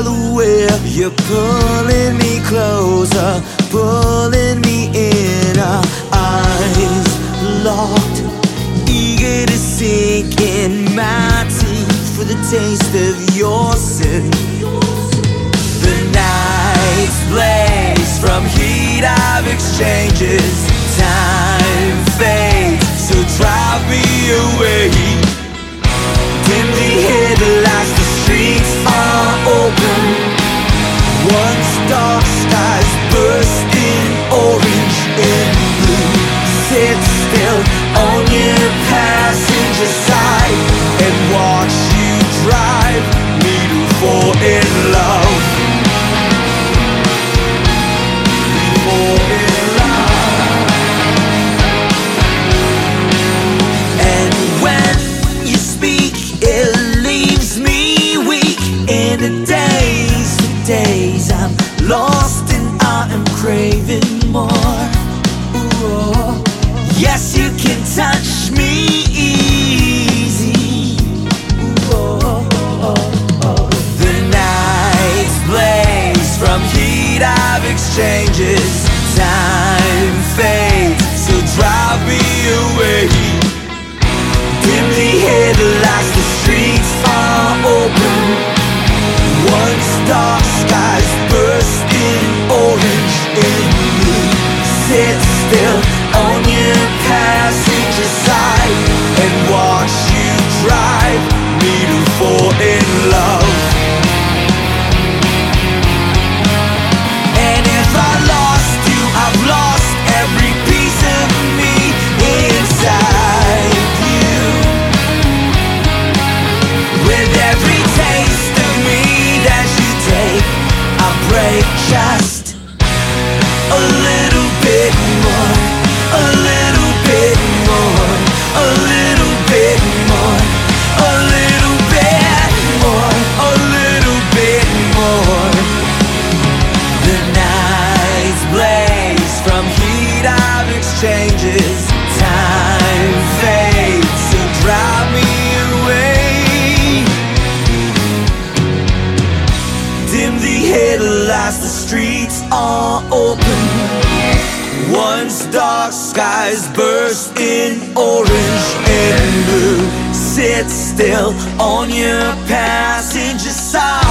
Delaware. You're pulling me closer, pulling me in. Our eyes locked, eager to sink in my teeth for the taste of your sin. The nights blaze from heat of exchanges. On your passenger side and watch you drive me to fall in love. Fall in love. And when you speak, it leaves me weak. In the days, the days, I'm lost and I am craving more. Ooh, oh. yes, you can touch me easy. The from heat of exchanges. Break The headlights, the streets are open. Once dark skies burst in orange and blue. Sit still on your passenger side.